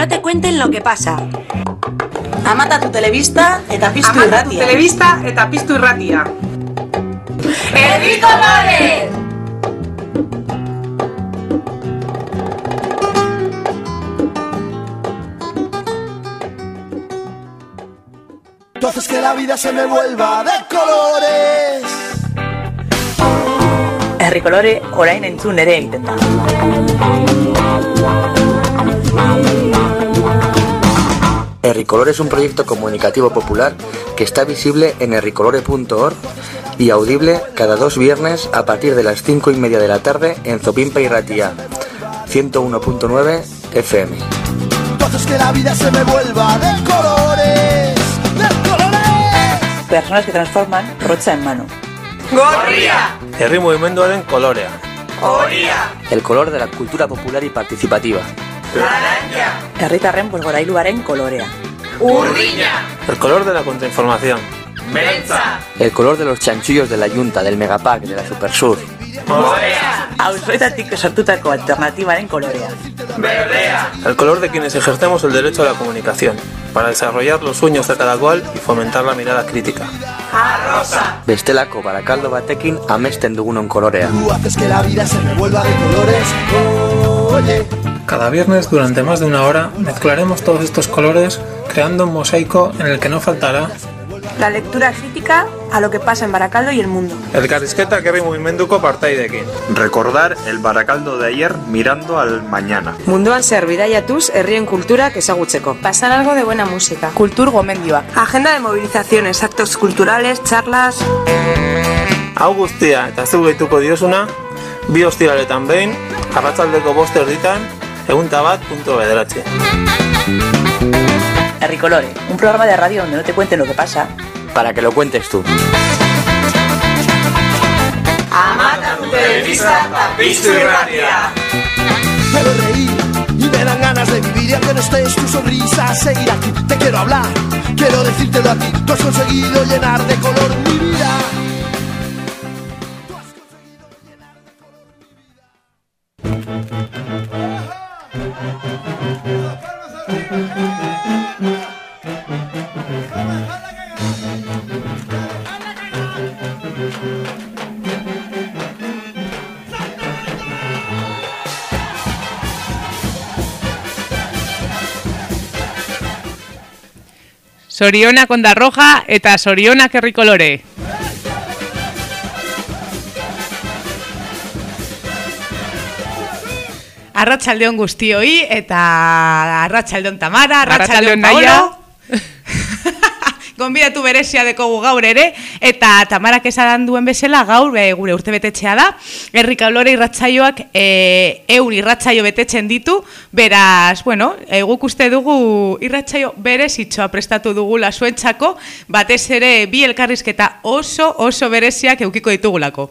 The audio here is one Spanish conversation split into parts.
no te cuenten lo que pasa. Amata tu televista eta piztu Amata tu irratia. telebista eta piztu irratia. Tú haces que la vida se me vuelva de colores. Herrikolore orain entzun ere egiten da. Herricolor es un proyecto comunicativo popular que está visible en herricolore.org y audible cada dos viernes a partir de las 5 y media de la tarde en Zopimpa y Ratia, 101.9 FM. Tú haces que la vida se me vuelva de colores. De colores. Personas que transforman rocha en mano. Gorria! Herri mugimenduaren kolorea. Horia! El color de la cultura popular y participativa. Laranja! Herritarren bosgorailuaren kolorea. Urdina! El color de la contrainformación. Beltza! El color de los chanchullos de la Junta, del Megapack, de la Supersur. Morea! Auzoetatik sortutako alternatibaren kolorea. Berdea! El color de quienes ejercemos el derecho a la comunicación, para desarrollar los sueños de cada cual y fomentar la mirada crítica. Arrosa! Bestelako barakaldo batekin amesten dugunon kolorea. Tú haces que la vida se me vuelva de colores. Oye. Cada viernes, durante más de una hora, mezclaremos todos estos colores creando un mosaico en el que no faltará La lectura crítica a lo que pasa en Baracaldo y el mundo. el carrisqueta herri mugimenduko partaidekin. Recordar el Baracaldo de ayer mirando al mañana. Munduan zer bidaiatuz herrien kulturak ezagutzeko. Pasar algo de buena música. Kultur gomendioak. Agenda de movilizaciones, actos culturales, charlas. Hau guztia eta zu gehituko diosuna, bi ostiraletan behin, arratzaldeko boste erditan, eguntabat punto bederatzi. Herricolore, un programa de radio donde no te cuenten lo que pasa. Para que lo cuentes tú. Amata tu telebista eta piztu irratia. Quiero reír y me dan ganas de vivir y aunque no estés tu sonrisa seguir aquí. Te quiero hablar, quiero decírtelo a ti. Tú has conseguido llenar de color mi vida. Sorionak ondarroja eta sorionak herrikolore. Arratxaldeon guztioi eta arratxaldeon Tamara, arratxaldeon Paolo. Naia. Gonbidatu berezia dekogu gaur ere eta Tamarak esan duen bezala gaur e, gure urte betetxea da. Herrika Lore irratsaioak e, eun irratsaio betetzen ditu. Beraz, bueno, e, guk uste dugu irratsaio berezitxoa prestatu dugula zuentzako, batez ere bi elkarrizketa oso oso bereziak eukiko ditugulako.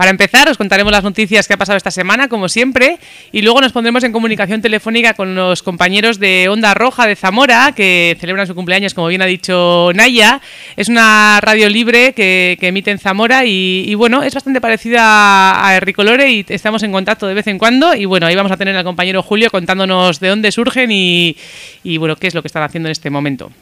Para empezar, os contaremos las noticias que ha pasado esta semana, como siempre, y luego nos pondremos en comunicación telefónica con los compañeros de Onda Roja de Zamora, que celebran su cumpleaños, como bien ha dicho Naya. Es una radio libre que, que emite en Zamora y, y, bueno, es bastante parecida a Herricolore y estamos en contacto de vez en cuando. Y bueno, ahí vamos a tener al compañero Julio contándonos de dónde surgen y, y bueno, qué es lo que están haciendo en este momento.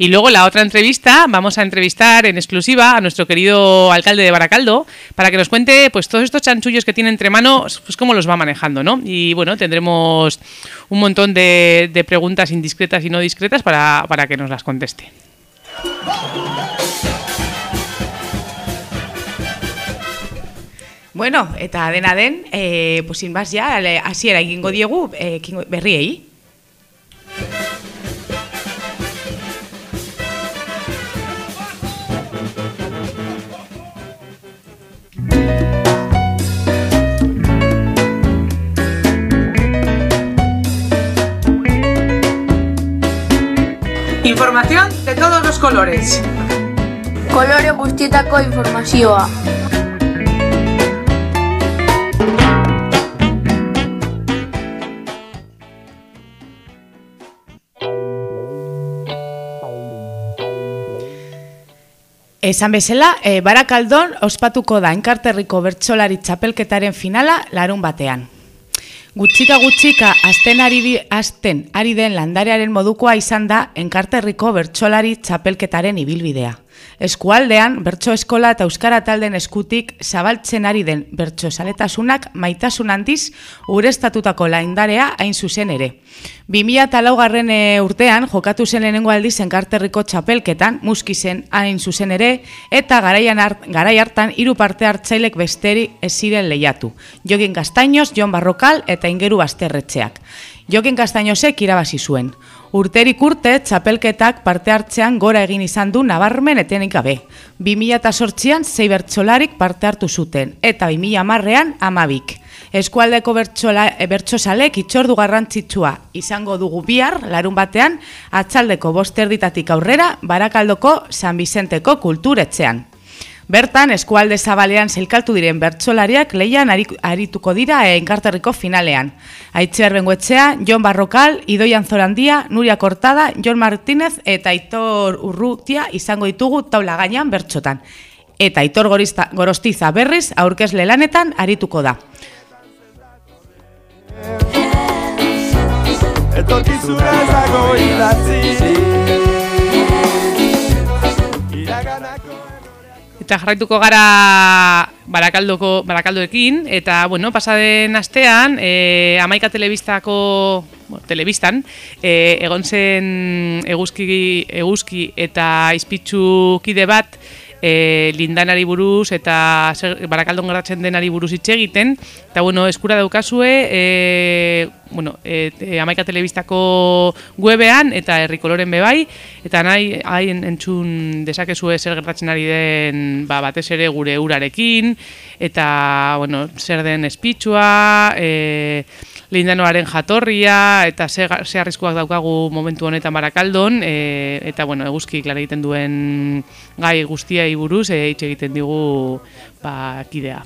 Y luego la otra entrevista, vamos a entrevistar en exclusiva a nuestro querido alcalde de Baracaldo para que nos cuente pues todos estos chanchullos que tiene entre manos, pues cómo los va manejando, ¿no? Y bueno, tendremos un montón de, preguntas indiscretas y no discretas para, para que nos las conteste. Bueno, eta dena den, eh, pues sin más ya, le- hasiera egingo diegu eh. Información de todos los colores. Kolore guztietako informazioa. Esan bezala, e, Barakaldon ospatuko da enkarterriko bertsolari txapelketaren finala larun batean. Gutxika gutxika azten ari, di, azten ari den landarearen modukoa izan da enkarterriko bertsolari txapelketaren ibilbidea. Eskualdean, bertso eskola eta euskara talden eskutik zabaltzen ari den bertso saletasunak maitasun handiz urestatutako laindarea hain zuzen ere. 2000 garren eh, urtean jokatu zen lehenengo aldiz enkarterriko txapelketan, muskizen hain zuzen ere, eta garaian hart, garai hartan hiru parte hartzailek besteri ez ziren lehiatu. Jogin Gaztainoz, Jon Barrokal eta Ingeru Basterretxeak. Jokin Kastainosek irabazi zuen. Urterik urte, txapelketak parte hartzean gora egin izan du nabarmen etenik gabe. 2008an zei bertsolarik parte hartu zuten, eta 2000 marrean amabik. Eskualdeko bertsosalek itxordu garrantzitsua izango dugu bihar, larun batean, atzaldeko bosterditatik aurrera, barakaldoko San Vicenteko kulturetzean. Bertan, eskualde zabalean zelkaltu diren bertsolariak leian arituko dira enkarterriko finalean. Aitziar bengoetxea, Jon Barrokal, Idoian Zorandia, Nuria Cortada, Jon Martínez eta Aitor Urrutia izango ditugu taula gainean bertsotan. Eta Aitor Gorostiza berriz aurkezle lanetan arituko da. Etorkizuna ezago idatzi Eta jarraituko gara barakaldoko, barakaldoekin, eta, bueno, pasaden astean, e, amaika telebistako, telebistan, e, egon zen eguzki, eguzki eta izpitzu kide bat, e, lindanari buruz eta barakaldon gertatzen denari buruz hitz egiten. Eta bueno, eskura daukazue e, bueno, e, e, amaika telebistako webean eta herrikoloren bebai eta nahi hain entzun desakezue zer gertatzen ari den ba, batez ere gure urarekin. Eta bueno, zer den espitsua e, lindanoaren jatorria eta ze, ze arriskuak daukagu momentu honetan barakaldon. E, eta bueno, eguzki klara egiten duen gai guztia buruz e, hitz egiten digu ba, kidea.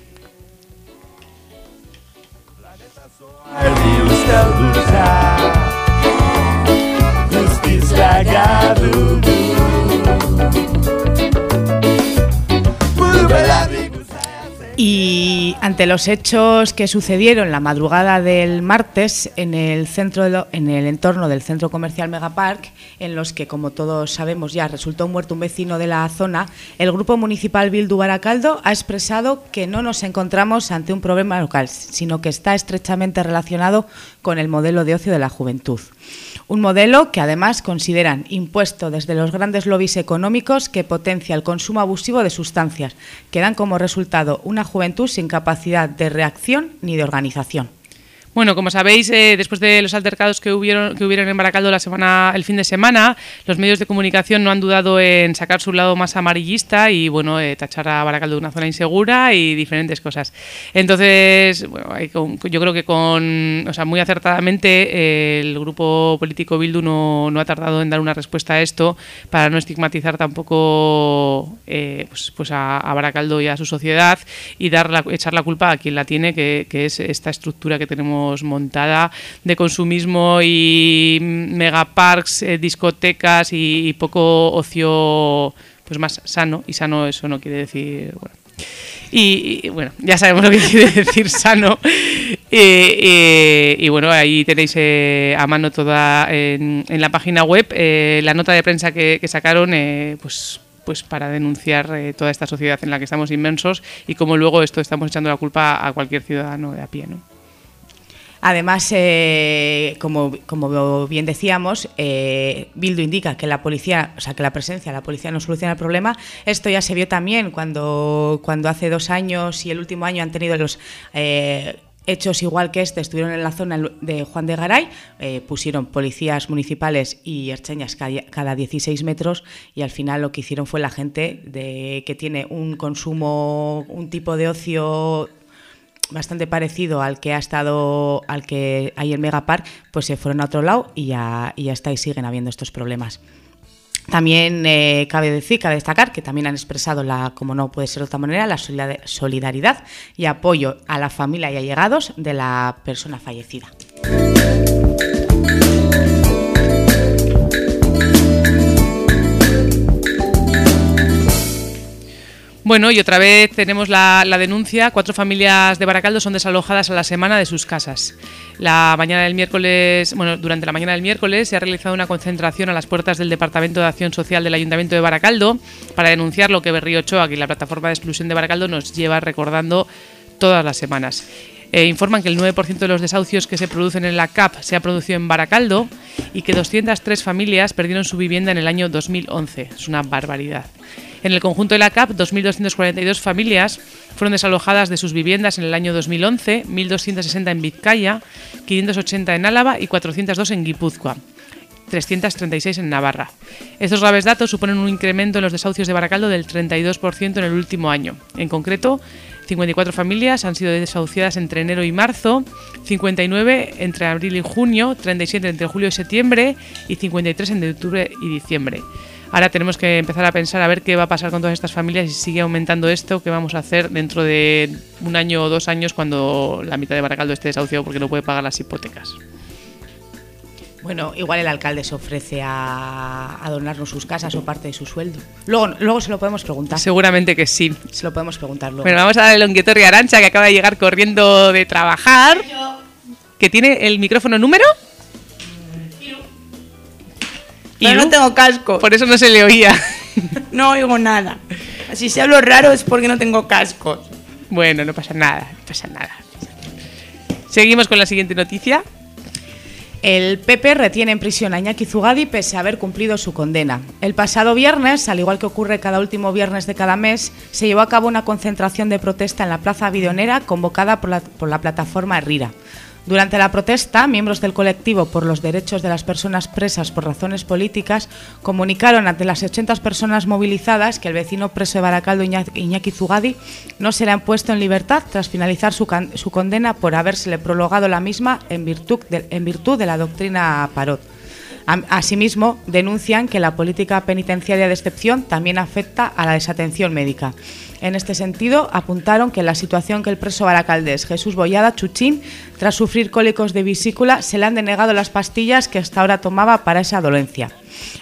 Y ante los hechos que sucedieron la madrugada del martes en el centro en el entorno del centro comercial Megapark, en los que como todos sabemos ya resultó muerto un vecino de la zona, el grupo municipal Bildu Baracaldo ha expresado que no nos encontramos ante un problema local, sino que está estrechamente relacionado con el modelo de ocio de la juventud. Un modelo que además consideran impuesto desde los grandes lobbies económicos que potencia el consumo abusivo de sustancias, que dan como resultado una juventud sin capacidad de reacción ni de organización. Bueno, como sabéis, eh, después de los altercados que hubieron, que hubieron en Baracaldo la semana, el fin de semana, los medios de comunicación no han dudado en sacar su lado más amarillista y bueno, eh, tachar a Baracaldo de una zona insegura y diferentes cosas. Entonces, bueno, yo creo que con, o sea, muy acertadamente eh, el grupo político Bildu no, ha tardado en dar una respuesta a esto para no estigmatizar tampoco pues, pues a, Baracaldo y a su sociedad y dar la, echar la culpa a quien la tiene, que es esta estructura que tenemos montada de consumismo y megaparks, eh, discotecas y, poco ocio pues más sano y sano eso no quiere decir bueno y, bueno, ya sabemos lo que quiere decir sano. y bueno, ahí tenéis eh, a mano toda en, la página web eh, la nota de prensa que, sacaron, pues pues para denunciar toda esta sociedad en la que estamos inmensos y como luego esto estamos echando la culpa a cualquier ciudadano de a pie, ¿no? Además, eh, como, como, bien decíamos, eh, Bildu indica que la policía, o sea, que la presencia de la policía no soluciona el problema. Esto ya se vio también cuando, cuando hace dos años y el último año han tenido los eh, hechos igual que este, estuvieron en la zona de Juan de Garay, pusieron policías municipales y ercheñas cada 16 metros y al final lo que hicieron fue la gente de, que tiene un consumo, un tipo de ocio bastante parecido al que ha estado, al que hay en Megapark, pues se fueron a otro lado y ya, y ya está y siguen habiendo estos problemas. También eh, cabe decir, cabe destacar que también han expresado, la, como no puede ser de otra manera, la solidaridad y apoyo a la familia y allegados de la persona fallecida. Bueno, y otra vez tenemos la, denuncia. Cuatro familias de Baracaldo son desalojadas a la semana de sus casas. La mañana del miércoles, bueno, durante la mañana del miércoles se ha realizado una concentración a las puertas del Departamento de Acción Social del Ayuntamiento de Baracaldo para denunciar lo que Berrío Ochoa y la plataforma de exclusión de Baracaldo nos lleva recordando todas las semanas. Eh, informan que el 9% de los desahucios que se producen en la CAP se ha producido en Baracaldo y que 203 familias perdieron su vivienda en el año 2011. Es una barbaridad. En el conjunto de la CAP, 2.242 familias fueron desalojadas de sus viviendas en el año 2011, 1.260 en Vizcaya, 580 en Álava y 402 en Guipúzcoa. 336 en Navarra. Estos graves datos suponen un incremento en los desahucios de Baracaldo del 32% en el último año. En concreto, 54 familias han sido desahuciadas entre enero y marzo, 59 entre abril y junio, 37 entre julio y septiembre y 53 entre octubre y diciembre. Ahora tenemos que empezar a pensar a ver qué va a pasar con todas estas familias y si sigue aumentando esto, qué vamos a hacer dentro de un año o dos años cuando la mitad de Baracaldo esté desahuciado porque no puede pagar las hipotecas. Bueno, igual el alcalde se ofrece a, donarnos sus casas o parte de su sueldo. Luego, luego se lo podemos preguntar. Seguramente que sí. Se lo podemos preguntar luego. Bueno, vamos a darle a Arancha, que acaba de llegar corriendo de trabajar. Que tiene el micrófono número. Pero no tengo casco. Por eso no se le oía. no oigo nada. Si se hablo raro es porque no tengo casco. Bueno, no pasa nada, no pasa nada. Seguimos con la siguiente noticia. El PP retiene en prisión a Iñaki Zugadi pese a haber cumplido su condena. El pasado viernes, al igual que ocurre cada último viernes de cada mes, se llevó a cabo una concentración de protesta en la Plaza Videonera convocada por la, plataforma RIRA. Durante la protesta, miembros del colectivo por los derechos de las personas presas por razones políticas comunicaron ante las 80 personas movilizadas que el vecino preso de Baracaldo, Iñaki Zugadi, no se le han puesto en libertad tras finalizar su, condena por habérsele prolongado la misma en virtud de la doctrina Parot. Asimismo, denuncian que la política penitenciaria de excepción también afecta a la desatención médica. En este sentido, apuntaron que la situación que el preso baracaldés Jesús Boyada Chuchín, tras sufrir cólicos de vesícula, se le han denegado las pastillas que hasta ahora tomaba para esa dolencia.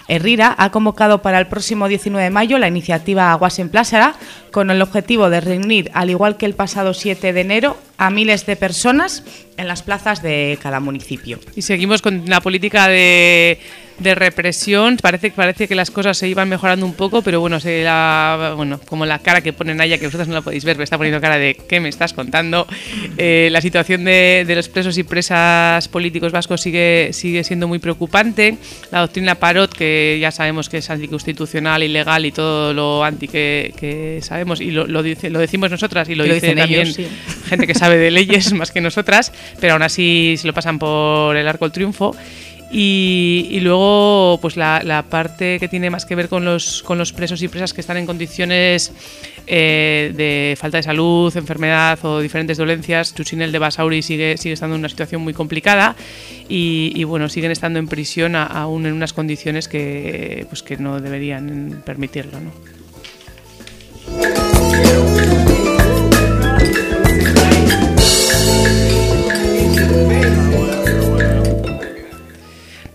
Herrera ha convocado para el próximo 19 de mayo la iniciativa Aguas en Plásara con el objetivo de reunir, al igual que el pasado 7 de enero, a miles de personas en las plazas de cada municipio. Y seguimos con la política de de represión. Parece, parece que las cosas se iban mejorando un poco, pero bueno, se la, bueno, como la cara que ponen allá, que vosotros no la podéis ver, me está poniendo cara de ¿qué me estás contando? Eh, la situación de, los presos y presas políticos vascos sigue, sigue siendo muy preocupante. La doctrina Parot, que ya sabemos que es anticonstitucional, ilegal y todo lo anti que, sabemos, y lo, lo, dice, lo decimos nosotras y lo, dice también gente que sabe de leyes más que nosotras, pero aún así se lo pasan por el arco del triunfo. Y, luego, pues la, parte que tiene más que ver con los, con los presos y presas que están en condiciones eh, de falta de salud, enfermedad o diferentes dolencias. Chuchinel de Basauri sigue, sigue estando en una situación muy complicada y, bueno, siguen estando en prisión aún en unas condiciones que, pues que no deberían permitirlo. ¿no?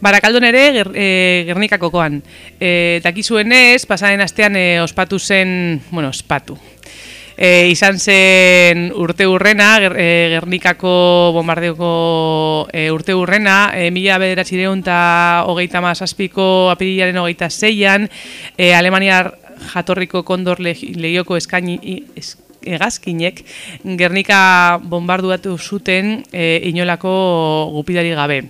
Barakaldon ere ger, e, Gernika kokoan. E, dakizuen ez, pasaren astean e, ospatu zen, bueno, ospatu. E, izan zen urte urrena, ger, e, Gernikako bombardeoko e, urte urrena, e, mila bederatxireun eta hogeita mazazpiko apirilaren hogeita zeian, e, Alemaniar jatorriko kondor lehioko eskaini, es, egazkinek Gernika bombarduatu zuten e, inolako gupidari gabe.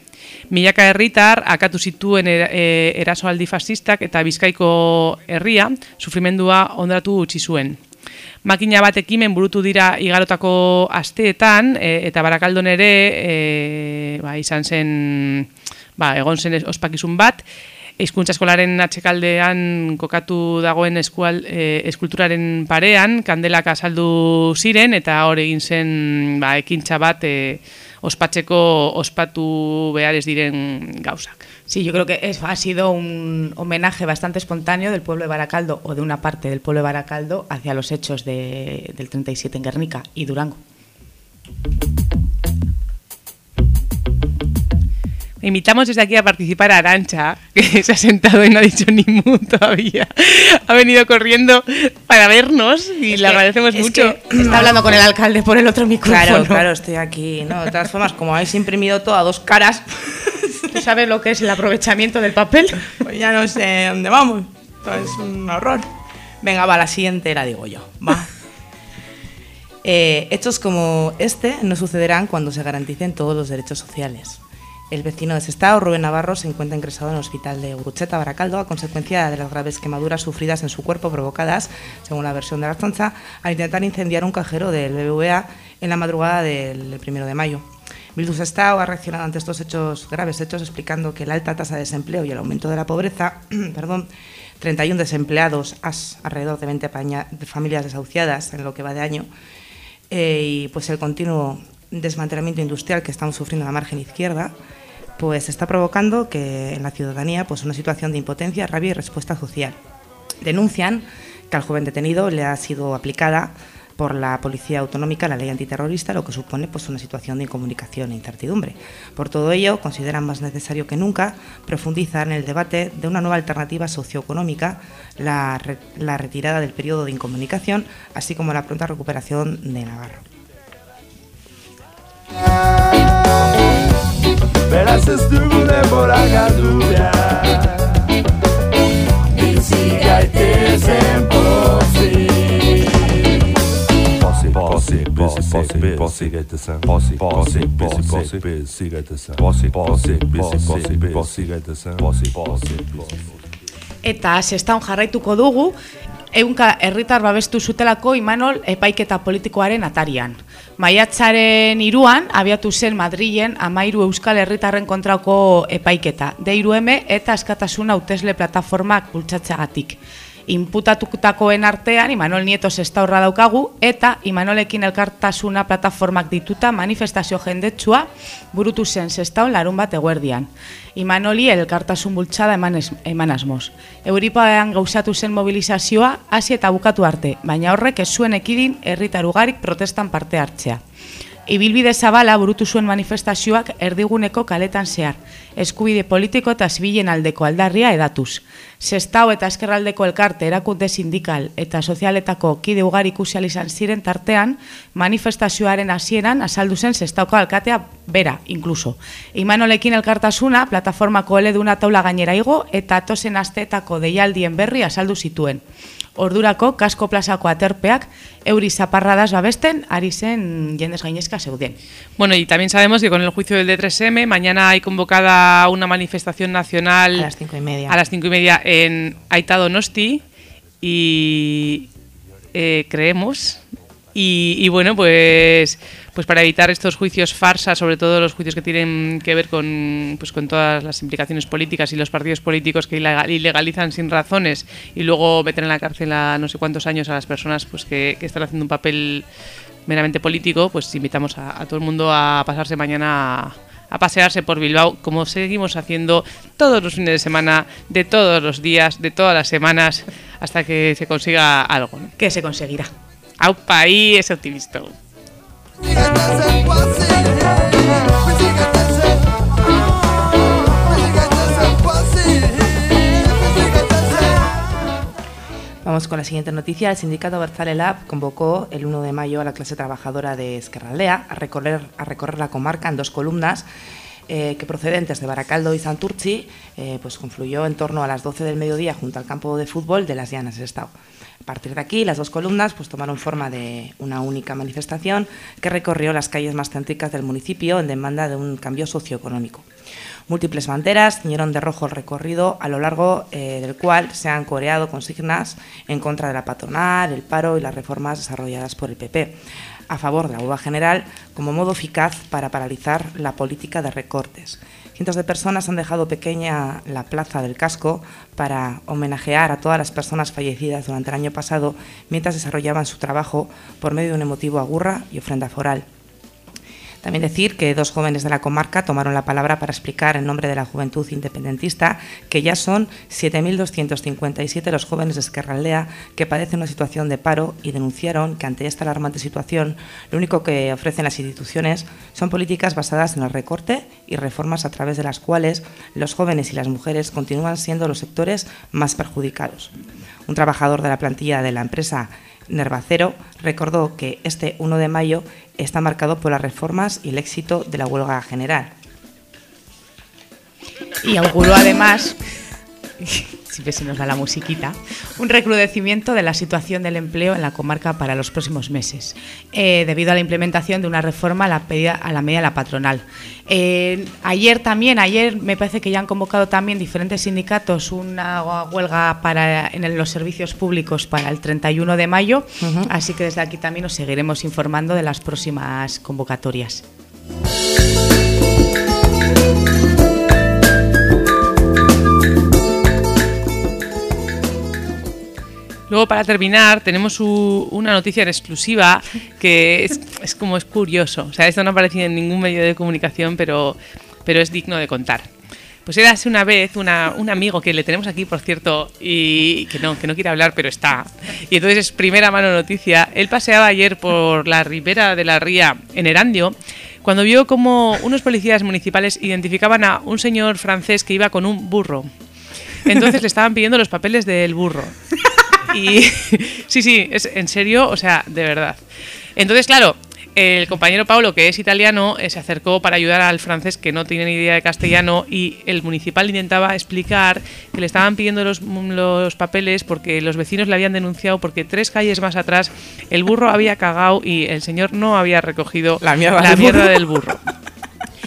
Milaka herritar akatu zituen er, e, erasoaldi fascistak eta bizkaiko herria sufrimendua ondratu utzi zuen. Makina bat ekimen burutu dira igarotako asteetan e, eta barakaldon ere e, ba, izan zen ba, egon zen ospakizun bat Hizkuntza eskolaren atxekaldean kokatu dagoen eskual, e, eskulturaren parean, kandelak azaldu ziren, eta hori egin zen ba, ekintza bat e, ospatzeko ospatu behar ez diren gauzak. Sí, yo creo que es, ha sido un homenaje bastante espontáneo del pueblo de Baracaldo o de una parte del pueblo de Baracaldo hacia los hechos de, del 37 en Guernica y Durango. Invitamos desde aquí a participar a Arancha, que se ha sentado y no ha dicho ni mu todavía. Ha venido corriendo para vernos y le agradecemos mucho. está hablando con el alcalde por el otro micrófono. Claro, claro, estoy aquí. No, de todas formas, como habéis imprimido todo a dos caras, ¿tú sabes lo que es el aprovechamiento del papel? Pues ya no sé dónde vamos. Esto es un horror. Venga, va, la siguiente la digo yo. Va. Eh, hechos como este no sucederán cuando se garanticen todos los derechos sociales. El vecino de Sestao, Rubén Navarro, se encuentra ingresado en el hospital de Urucheta, Baracaldo, a consecuencia de las graves quemaduras sufridas en su cuerpo provocadas, según la versión de la chanza, al intentar incendiar un cajero del BBVA en la madrugada del primero de mayo. Bildu Sestao ha reaccionado ante estos hechos graves hechos explicando que la alta tasa de desempleo y el aumento de la pobreza, perdón, 31 desempleados, alrededor de 20 familias desahuciadas en lo que va de año, eh, y pues el continuo desmantelamiento industrial que estamos sufriendo en la margen izquierda, pues está provocando que en la ciudadanía pues una situación de impotencia, rabia y respuesta social. Denuncian que al joven detenido le ha sido aplicada por la Policía Autonómica la ley antiterrorista, lo que supone pues, una situación de incomunicación e incertidumbre. Por todo ello, consideran más necesario que nunca profundizar en el debate de una nueva alternativa socioeconómica, la, la retirada del periodo de incomunicación, así como la pronta recuperación de Beraz ez dugu denbora galdu behar. Bizi gaitezen pozik. Pozik, pozik, pozik gaitezen. Pozik, pozik, pozik, bizi gaitezen. Pozik, pozik, pozik, bizi gaitezen. Pozik, pozik, pozik, Eta sestan jarraituko dugu, Eunka herritar babestu zutelako Imanol epaiketa politikoaren atarian. Maiatzaren iruan, abiatu zen Madrilen amairu euskal herritarren kontrako epaiketa. D-IRUM eta askatasuna hautesle plataformak bultzatzeagatik inputatukutakoen artean Imanol Nieto sestaurra daukagu eta Imanolekin elkartasuna plataformak dituta manifestazio jendetsua burutu zen sestaun larun bat eguerdian. Imanoli elkartasun bultzada eman, es, eman asmoz. Euripaean gauzatu zen mobilizazioa hasi eta bukatu arte, baina horrek ez zuen ekidin herritarugarik protestan parte hartzea. Ibilbide zabala burutu zuen manifestazioak erdiguneko kaletan zehar, eskubide politiko eta zibilen aldeko aldarria edatuz. Sestao eta eskerraldeko elkarte erakunde sindikal eta sozialetako kide ugari ikusial izan ziren tartean, manifestazioaren hasieran azaldu zen Sestauko alkatea bera, inkluso. Imanolekin elkartasuna, plataformako eleduna taula gainera igo eta tosen asteetako deialdien berri azaldu zituen ordurako kasko plazako aterpeak euri zaparradas babesten ari zen jendes gainezka zeuden. Bueno, y también sabemos que con el juicio del D3M, mañana hay convocada una manifestación nacional a las cinco y media, a las cinco y media en Aita Donosti y eh, creemos y, y, bueno, pues, pues para evitar estos juicios farsa, sobre todo los juicios que tienen que ver con, pues con todas las implicaciones políticas y los partidos políticos que ilegalizan sin razones y luego meten en la cárcel a no sé cuántos años a las personas pues que, que están haciendo un papel meramente político, pues invitamos a, a todo el mundo a pasarse mañana a, a pasearse por Bilbao, como seguimos haciendo todos los fines de semana, de todos los días, de todas las semanas, hasta que se consiga algo. ¿no? Que se conseguirá. Aupa, ahí es optimista. Vamos con la siguiente noticia. El sindicato Berzale Lab convocó el 1 de mayo a la clase trabajadora de Esquerraldea a recorrer, a recorrer la comarca en dos columnas eh, que procedentes de Baracaldo y Santurchi eh, pues confluyó en torno a las 12 del mediodía junto al campo de fútbol de las Llanas del Estado. A partir de aquí, las dos columnas pues, tomaron forma de una única manifestación que recorrió las calles más céntricas del municipio en demanda de un cambio socioeconómico. Múltiples banderas ciñeron de rojo el recorrido, a lo largo eh, del cual se han coreado consignas en contra de la patronal, el paro y las reformas desarrolladas por el PP, a favor de la huelga general como modo eficaz para paralizar la política de recortes. Cientos de personas han dejado pequeña la plaza del casco para homenajear a todas las personas fallecidas durante el año pasado mientras desarrollaban su trabajo por medio de un emotivo agurra y ofrenda foral. También decir que dos jóvenes de la comarca tomaron la palabra para explicar en nombre de la juventud independentista que ya son 7.257 los jóvenes de Esquerra Aldea que padecen una situación de paro y denunciaron que ante esta alarmante situación lo único que ofrecen las instituciones son políticas basadas en el recorte y reformas a través de las cuales los jóvenes y las mujeres continúan siendo los sectores más perjudicados. Un trabajador de la plantilla de la empresa Nervacero recordó que este 1 de mayo está marcado por las reformas y el éxito de la huelga general. Y auguró además, siempre se nos da la musiquita, un recrudecimiento de la situación del empleo en la comarca para los próximos meses, eh, debido a la implementación de una reforma a la, medida, a la medida de la patronal. Eh, ayer también, ayer me parece que ya han convocado también diferentes sindicatos una huelga para, en los servicios públicos para el 31 de mayo, uh -huh. así que desde aquí también os seguiremos informando de las próximas convocatorias. Luego, para terminar, tenemos una noticia en exclusiva que es, como es curioso. O sea, esto no aparece en ningún medio de comunicación, pero, pero es digno de contar. Pues era hace una vez un amigo que le tenemos aquí, por cierto, y que no, que no quiere hablar, pero está. Y entonces es primera mano noticia. Él paseaba ayer por la ribera de la ría en Erandio cuando vio como unos policías municipales identificaban a un señor francés que iba con un burro. Entonces le estaban pidiendo los papeles del burro. Y sí, sí, es en serio, o sea, de verdad. Entonces, claro, el compañero Pablo, que es italiano, eh, se acercó para ayudar al francés que no tiene ni idea de castellano y el municipal intentaba explicar que le estaban pidiendo los, los papeles porque los vecinos le habían denunciado porque tres calles más atrás el burro había cagado y el señor no había recogido la mierda, la del, mierda burro. del burro.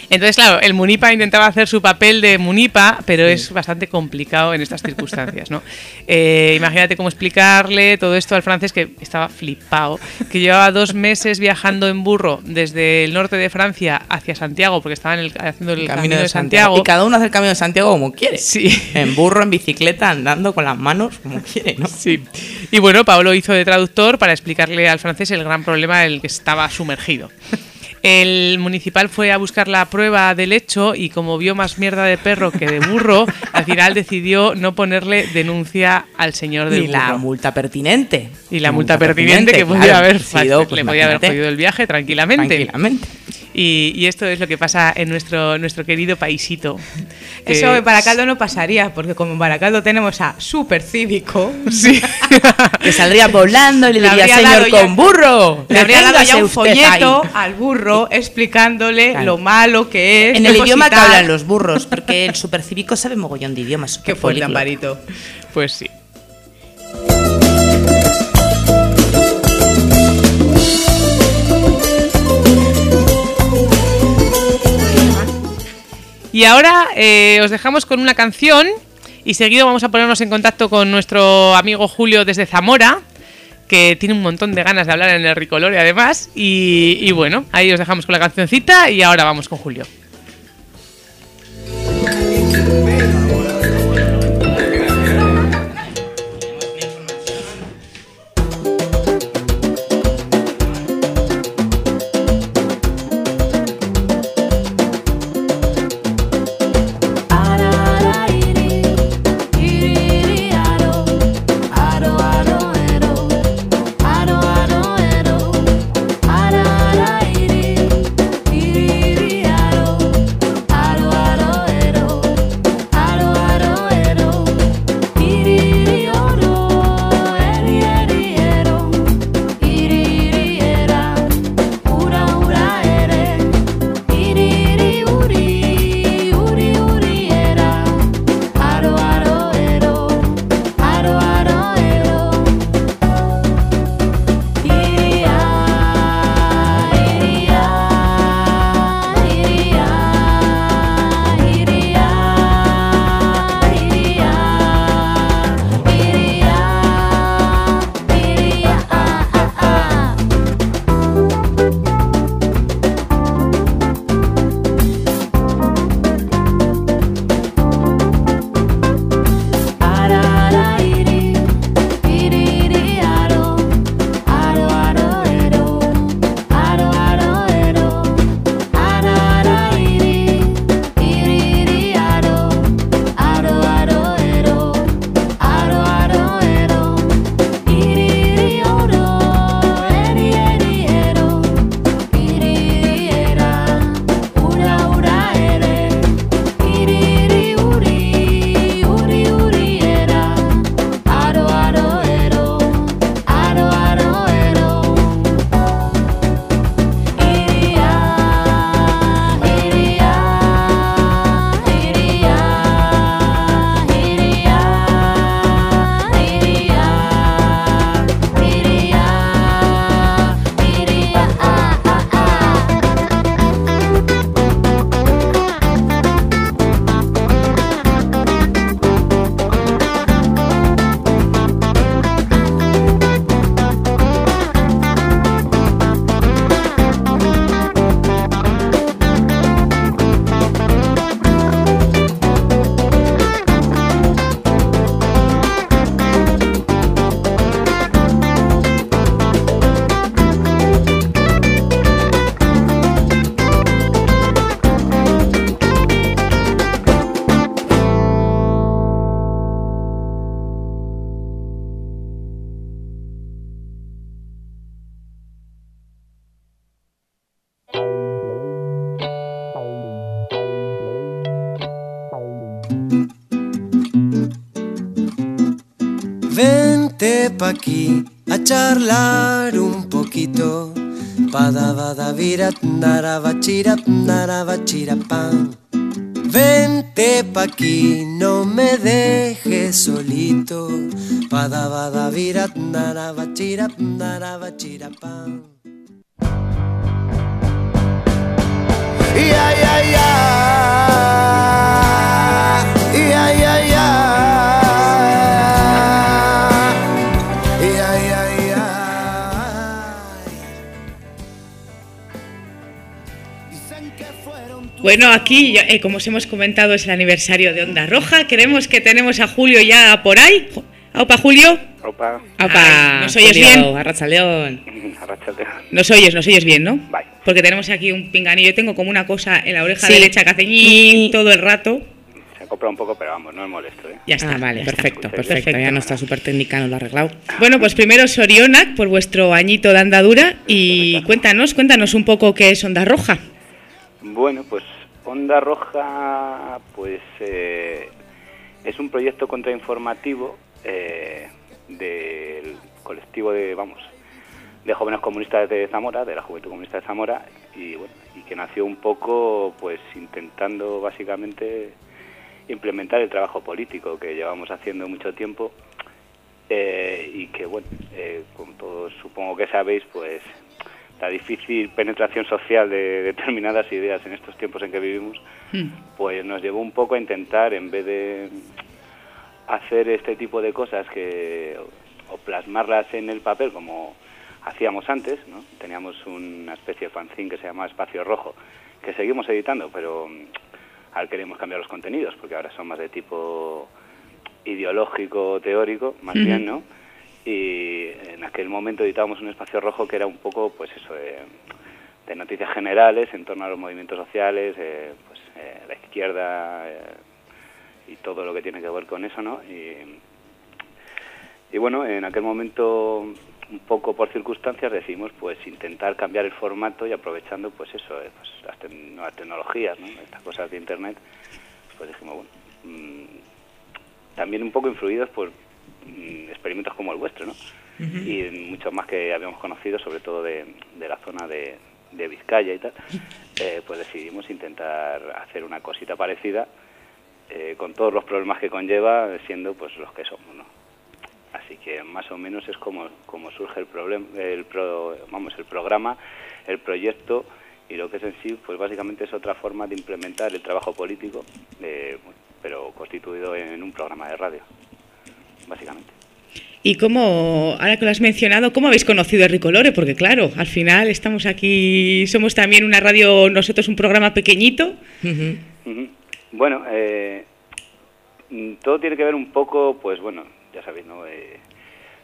Entonces, claro, el Munipa intentaba hacer su papel de Munipa, pero sí. es bastante complicado en estas circunstancias, ¿no? Eh, imagínate cómo explicarle todo esto al francés que estaba flipado, que llevaba dos meses viajando en burro desde el norte de Francia hacia Santiago, porque estaban el, haciendo el, el camino, camino, de Santiago. Santiago. Y cada uno hace el camino de Santiago como quiere. Sí. En burro, en bicicleta, andando con las manos como quiere, ¿no? Sí. Y bueno, Pablo hizo de traductor para explicarle al francés el gran problema en el que estaba sumergido. El municipal fue a buscar la prueba del hecho y como vio más mierda de perro que de burro, al final decidió no ponerle denuncia al señor del y burro. la multa pertinente. Y la, multa, multa, pertinente, que podía claro, haber sido, pues, le podía haber jodido el viaje tranquilamente. Tranquilamente. Y, y, esto es lo que pasa en nuestro, nuestro querido paisito. Eso en Baracaldo no pasaría, porque como en Baracaldo tenemos a Super Cívico, sí. que saldría volando y le, le diría, señor con burro, le habría dado ya un folleto ahí. al burro explicándole claro. lo malo que es. En el idioma que hablan los burros, porque el supercívico sabe mogollón de idiomas. Qué fuerte, Amparito. Pues sí. Y ahora eh, os dejamos con una canción y seguido vamos a ponernos en contacto con nuestro amigo Julio desde Zamora, que tiene un montón de ganas de hablar en el Ricolore además. Y, y bueno, ahí os dejamos con la cancioncita y ahora vamos con Julio. Vente pa' aquí a charlar un poquito. Pada bada virat narabachira narabachira pan. Vente pa' aquí, no me dejes solito. Pada bada virat narabachira narabachira pan. Bueno, aquí, eh, como os hemos comentado, es el aniversario de Onda Roja. Queremos que tenemos a Julio ya por ahí. Aupa, Julio. Opa. Aupa, ¿nos oyes bien? Arracha León. Arrachaldeón. Nos oyes, nos oyes bien, ¿no? Porque tenemos aquí un pinganillo. Yo tengo como una cosa en la oreja Sí. derecha que hace ñi todo el rato. Se acopla un poco, pero vamos, no es molesto, ¿eh? Ya está, Ah, vale, ya está. perfecto, perfecto. Ya nuestra super técnica nos lo ha arreglado. Bueno, pues primero Sorionac por vuestro añito de andadura y cuéntanos, cuéntanos un poco qué es Onda Roja. Bueno, pues Onda Roja, pues eh, es un proyecto contrainformativo eh, del colectivo de, vamos, de jóvenes comunistas de Zamora, de la Juventud Comunista de Zamora, y bueno, y que nació un poco, pues intentando básicamente implementar el trabajo político que llevamos haciendo mucho tiempo eh, y que bueno, eh, como todos supongo que sabéis, pues la difícil penetración social de determinadas ideas en estos tiempos en que vivimos, pues nos llevó un poco a intentar, en vez de hacer este tipo de cosas que o plasmarlas en el papel como hacíamos antes, ¿no? Teníamos una especie de fanzine que se llama Espacio Rojo, que seguimos editando, pero mm, ahora queremos cambiar los contenidos, porque ahora son más de tipo ideológico, teórico, más Ujú. bien, ¿no? Y en aquel momento editábamos un espacio rojo que era un poco, pues eso, de, de noticias generales en torno a los movimientos sociales, eh, pues eh, la izquierda eh, y todo lo que tiene que ver con eso, ¿no? Y, y bueno, en aquel momento, un poco por circunstancias, decidimos pues intentar cambiar el formato y aprovechando pues eso, eh, pues, las nuevas tecnologías, ¿no? estas cosas de internet, pues dijimos, bueno, mm, también un poco influidos por experimentos como el vuestro, ¿no? Y muchos más que habíamos conocido, sobre todo de, de la zona de, de Vizcaya y tal, eh, pues decidimos intentar hacer una cosita parecida eh, con todos los problemas que conlleva, siendo pues los que somos, ¿no? Así que más o menos es como, como surge el problema, el pro- vamos, el programa, el proyecto y lo que es en sí, pues básicamente es otra forma de implementar el trabajo político, eh, pero constituido en un programa de radio, básicamente. ¿Y cómo, ahora que lo has mencionado, cómo habéis conocido a Ricolore? Porque claro, al final estamos aquí, somos también una radio, nosotros un programa pequeñito. Bueno, eh, todo tiene que ver un poco, pues bueno, ya sabéis, ¿no? Eh,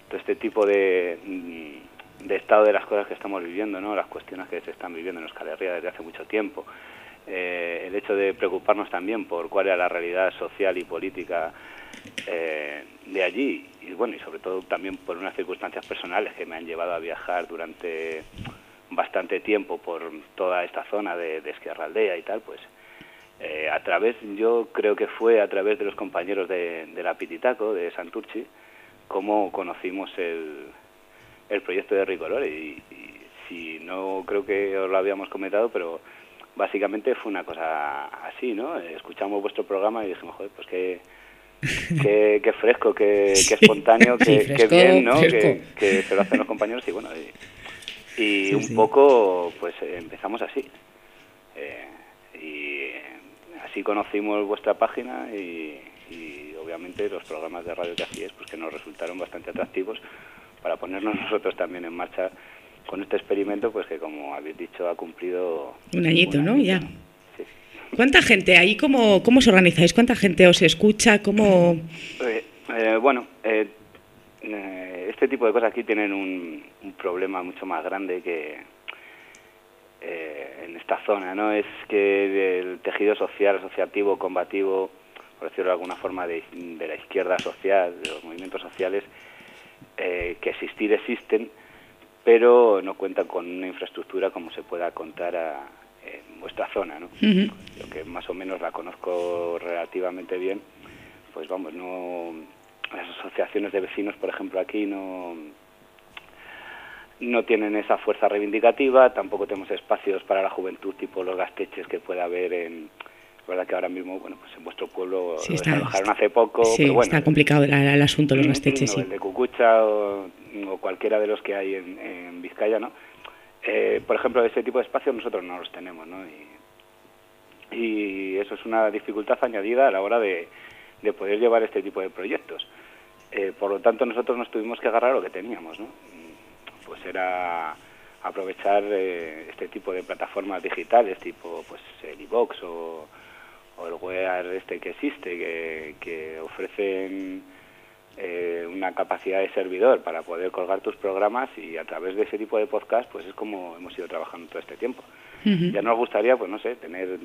todo este tipo de, mm, de estado de las cosas que estamos viviendo, ¿no? Las cuestiones que se están viviendo en Euskal Herria desde hace mucho tiempo. Eh, el hecho de preocuparnos también por cuál era la realidad social y política eh, de allí y bueno y sobre todo también por unas circunstancias personales que me han llevado a viajar durante bastante tiempo por toda esta zona de, de Esquerraldea y tal pues eh, a través yo creo que fue a través de los compañeros de, de la Pititaco de Santurchi como conocimos el, el proyecto de Ricolore. Y, y si no creo que os lo habíamos comentado pero básicamente fue una cosa así, ¿no? Escuchamos vuestro programa y dijimos, joder, pues qué, qué, qué fresco, qué, qué espontáneo, Sí, qué, fresco, qué bien, ¿no? Que, que se lo hacen los compañeros y bueno, y, y Sí, un sí. poco, pues empezamos así. Eh, y eh, así conocimos vuestra página y, y obviamente los programas de radio que hacíais, pues que nos resultaron bastante atractivos para ponernos nosotros también en marcha con este experimento, pues que como habéis dicho ha cumplido Un añito, ¿no? Ya. ¿Cuánta gente ahí? ¿Cómo, ¿Cómo os organizáis? ¿Cuánta gente os escucha? ¿Cómo...? Eh, eh, bueno, eh, eh, este tipo de cosas aquí tienen un, un problema mucho más grande que eh, en esta zona, ¿no? Es que el tejido social, asociativo, combativo, por decirlo de alguna forma, de, de la izquierda social, de los movimientos sociales, que existir existen, pero no cuentan con una infraestructura como se pueda contar a, en vuestra zona, ¿no? Yo que más o menos la conozco relativamente bien, pues vamos, no, las asociaciones de vecinos, por ejemplo, aquí no no tienen esa fuerza reivindicativa, tampoco tenemos espacios para la juventud tipo los gasteches que puede haber en es verdad que ahora mismo, bueno, pues en vuestro pueblo Sí, lo está- desalojaron hace poco, Sí, pero bueno, está complicado el, el asunto de los gasteches, sí. el de Cucucha o, o cualquiera de los que hay en, en Vizcaya, ¿no? Eh, por ejemplo, ese tipo de espacios nosotros no los tenemos, ¿no? Y, y eso es una dificultad añadida a la hora de, de poder llevar este tipo de proyectos. Eh, por lo tanto, nosotros nos tuvimos que agarrar a lo que teníamos, ¿no? Pues era aprovechar eh, este tipo de plataformas digitales, tipo pues el iVox o, o el Wear este que existe, que, que ofrecen eh, una capacidad de servidor para poder colgar tus programas y a través de ese tipo de podcast pues es como hemos ido trabajando todo este tiempo. Ujú. Ya nos gustaría, pues no sé, tener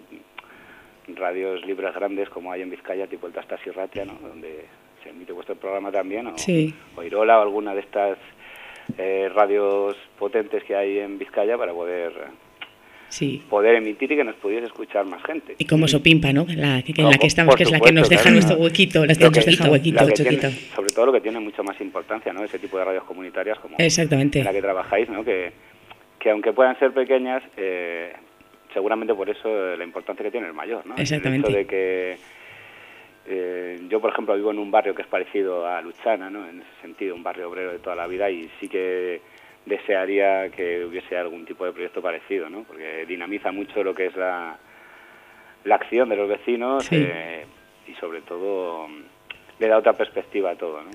radios libres grandes como hay en Vizcaya, tipo el Tastas y Ratia, ¿no? Donde se emite vuestro programa también, o, Sí. o Irola o alguna de estas eh, radios potentes que hay en Vizcaya para poder Sí. poder emitir y que nos pudiese escuchar más gente. Y como Sopimpa, ¿no? La, que, en No, la que estamos, que es la que nos deja claro, nuestro huequito, la que nos deja huequito, tiene- sobre todo lo que tiene mucha más importancia, ¿no? Ese tipo de radios comunitarias como Exactamente. en la que trabajáis, ¿no? Que, que aunque puedan ser pequeñas, eh, seguramente por eso eh, la importancia que tiene es mayor, ¿no? Exactamente. El hecho de que eh, yo, por ejemplo, vivo en un barrio que es parecido a Luchana, ¿no? En ese sentido, un barrio obrero de toda la vida y sí que desearía que hubiese algún tipo de proyecto parecido, ¿no? Porque dinamiza mucho lo que es la, la acción de los vecinos Sí. eh, y sobre todo le da otra perspectiva a todo, ¿no?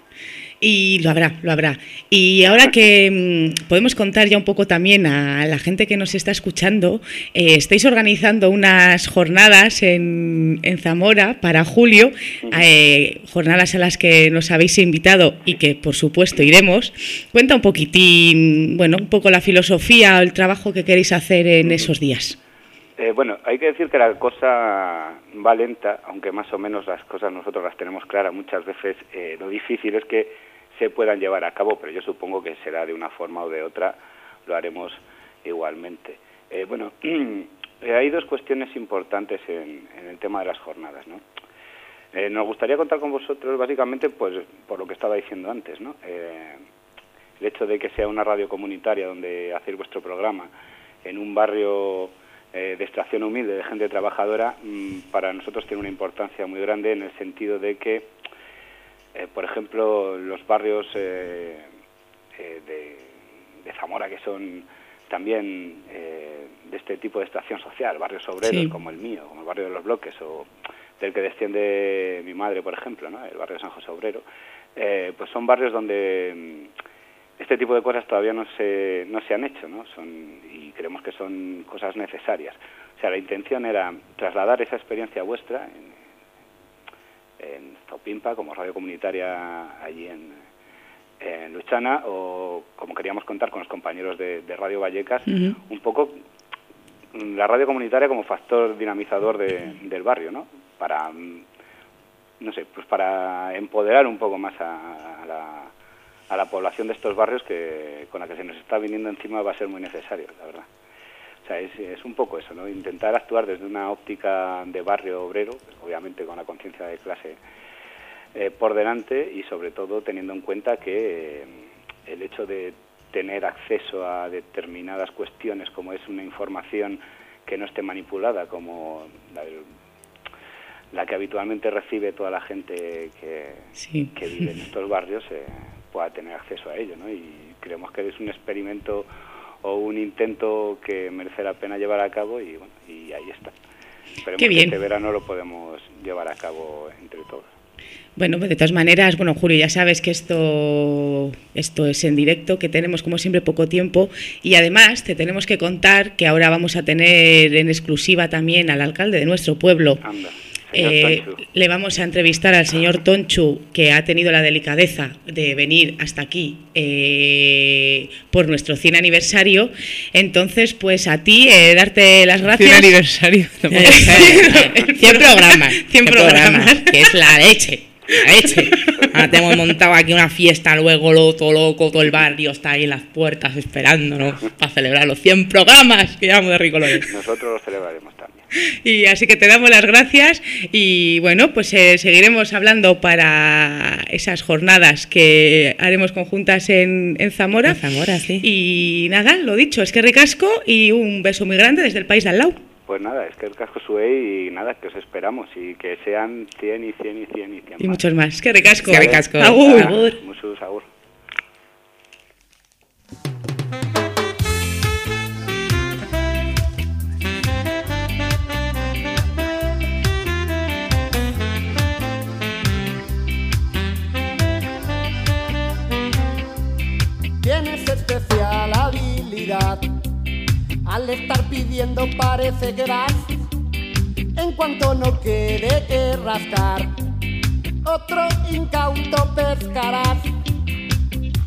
Y lo habrá, lo habrá. Y ahora que mm, podemos contar ya un poco también a la gente que nos está escuchando, eh, estáis organizando unas jornadas en, en Zamora para julio, eh, jornadas a las que nos habéis invitado y que por supuesto iremos. Cuenta un poquitín, bueno, un poco la filosofía o el trabajo que queréis hacer en esos días. Eh, bueno, hay que decir que la cosa va lenta, aunque más o menos las cosas nosotros las tenemos claras. Muchas veces eh, lo difícil es que se puedan llevar a cabo, pero yo supongo que será de una forma o de otra, lo haremos igualmente. Eh, bueno, eh, hay dos cuestiones importantes en, en el tema de las jornadas, ¿no? Eh, nos gustaría contar con vosotros básicamente pues por lo que estaba diciendo antes, ¿no? El hecho de que sea una radio comunitaria donde hacéis vuestro programa en un barrio eh, de extracción humilde, de gente trabajadora, mm, para nosotros tiene una importancia muy grande en el sentido de que, eh, por ejemplo, los barrios eh, eh, de, de Zamora, que son también de este tipo de extracción social, barrios obreros Sí. como el mío, como el barrio de los bloques, o del que desciende mi madre, por ejemplo, ¿no? el barrio de San José Obrero, pues son barrios donde mm, este tipo de cosas todavía no se, no se han hecho, ¿no? Son, y creemos que son cosas necesarias. O sea, la intención era trasladar esa experiencia vuestra en, en Zopimpa, como radio comunitaria allí en, en Luchana, o como queríamos contar con los compañeros de, de Radio Vallecas, un poco la radio comunitaria como factor dinamizador de- del barrio, ¿no? Para, mm, no sé, pues para empoderar un poco más a, a la, a la población de estos barrios que con la que se nos está viniendo encima va a ser muy necesario, la verdad. O sea, es, es un poco eso, ¿no? Intentar actuar desde una óptica de barrio obrero, obviamente con la conciencia de clase eh, por delante y sobre todo teniendo en cuenta que eh, el hecho de tener acceso a determinadas cuestiones como es una información que no esté manipulada como la, que habitualmente recibe toda la gente que, Sí. que vive en estos barrios eh, pueda tener acceso a ello ¿no? y creemos que es un experimento o un intento que merece la pena llevar a cabo y, bueno, y ahí está. Esperemos Qué bien. que este verano lo podemos llevar a cabo entre todos. Bueno, de todas maneras, bueno, Julio, ya sabes que esto, esto es en directo, que tenemos como siempre poco tiempo y además te tenemos que contar que ahora vamos a tener en exclusiva también al alcalde de nuestro pueblo. Anda, Eh, le vamos a entrevistar al señor Tonchu, que ha tenido la delicadeza de venir hasta aquí eh, por nuestro 100 aniversario. Entonces, pues a ti, eh, darte las gracias. 100 aniversario. 100 programas. 100 programas, que es la leche. La leche. Ahora te hemos montado aquí una fiesta, luego lo, todo loco, todo el barrio está ahí en las puertas esperándonos para celebrar los 100 programas que llevamos de Ricolores. Nosotros los celebraremos. Y así que te damos las gracias y bueno, pues eh, seguiremos hablando para esas jornadas que haremos conjuntas en, en Zamora. En Zamora, sí. Y nada, lo dicho, es que ricasco y un beso muy grande desde el país de al lado. Pues nada, es que el casco sube y nada, que os esperamos y que sean 100 y 100 y 100 y 100 Y muchos más. Es que ricasco. Que ricasco. Agur. Agur. Muchos agur. Pidiendo parece das. En cuanto no quede que rascar, otro incauto pescarás.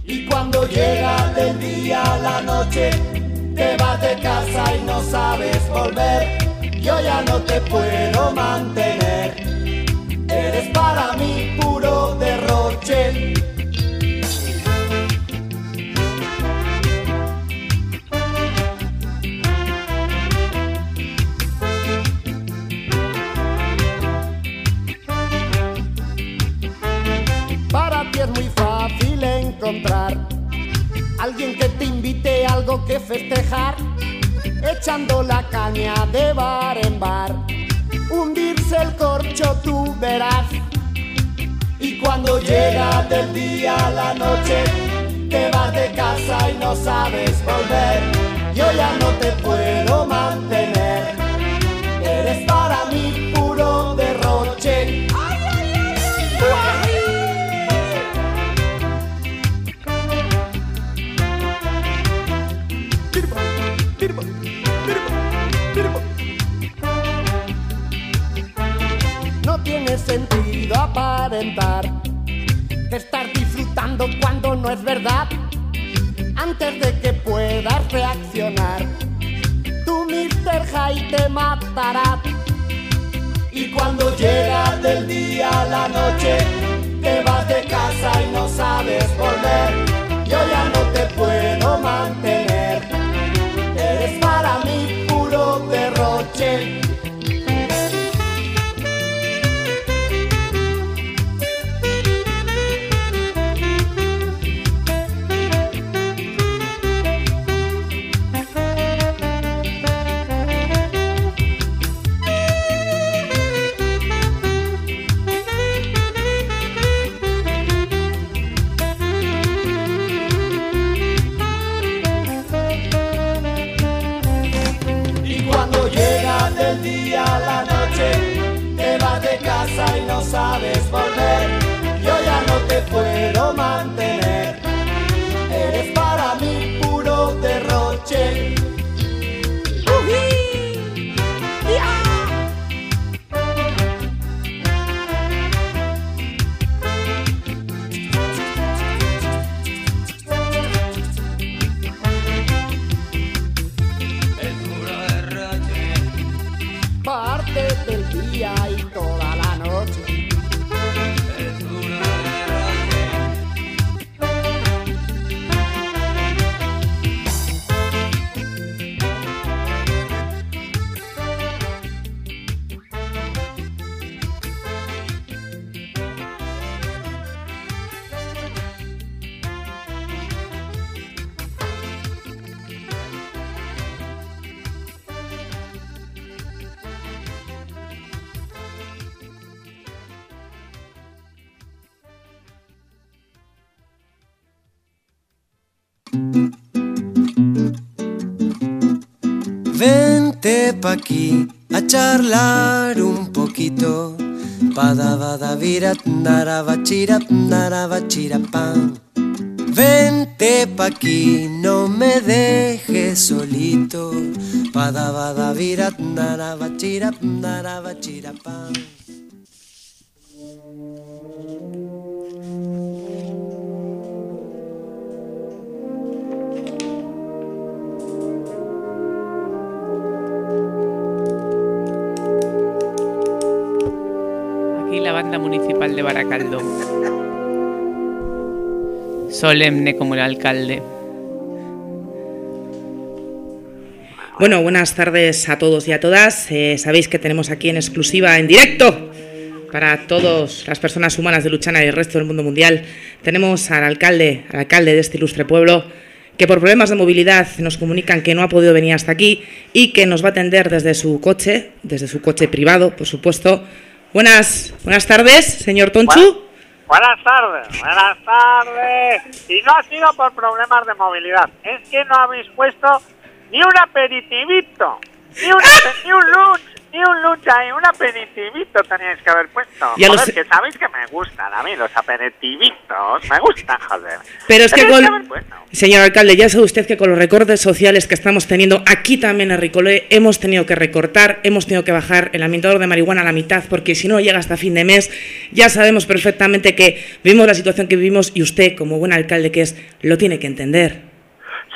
Y cuando llega del día a la noche, te vas de casa y no sabes volver. Yo ya no te puedo mantener. Eres para mí puro derroche. Que festejar, echando la caña de bar en bar, hundirse el corcho tú verás. Y cuando llega del día a la noche, te vas de casa y no sabes volver. Yo ya no te puedo mantener, aparentar que estar disfrutando cuando no es verdad. Antes de que puedas reaccionar, tu Mr. High te matará. Vente pa' aquí a charlar un poquito. Padavadavirat naravachira pan. Vente pa' aquí, no me dejes solito. Padavadavirat naravachira naravachira aquí la banda municipal de Baracaldo. Solemne como el alcalde. Bueno, buenas tardes a todos y a todas. Eh, sabéis que tenemos aquí en exclusiva, en directo, para todas las personas humanas de Luchana y el resto del mundo mundial. Tenemos al alcalde, al alcalde de este ilustre pueblo, que por problemas de movilidad nos comunican que no ha podido venir hasta aquí y que nos va a atender desde su coche, desde su coche privado, por supuesto. Buenas, buenas tardes, señor Tonchu. Buenas tardes, buenas tardes. Y no ha sido por problemas de movilidad, es que no habéis puesto ni un aperitivito, ni un, ni un lunch, ni un lunch ahí, un aperitivito teníais que haber puesto. Ya lo joder, sé. que sabéis que me gustan a mí los aperitivitos, me gustan, joder. Pero es que con... Señor alcalde, ya sabe usted que con los recortes sociales que estamos teniendo aquí también en Ricolé hemos tenido que recortar, hemos tenido que bajar el ambientador de marihuana a la mitad porque si no llega hasta fin de mes ya sabemos perfectamente que vivimos la situación que vivimos y usted como buen alcalde que es lo tiene que entender.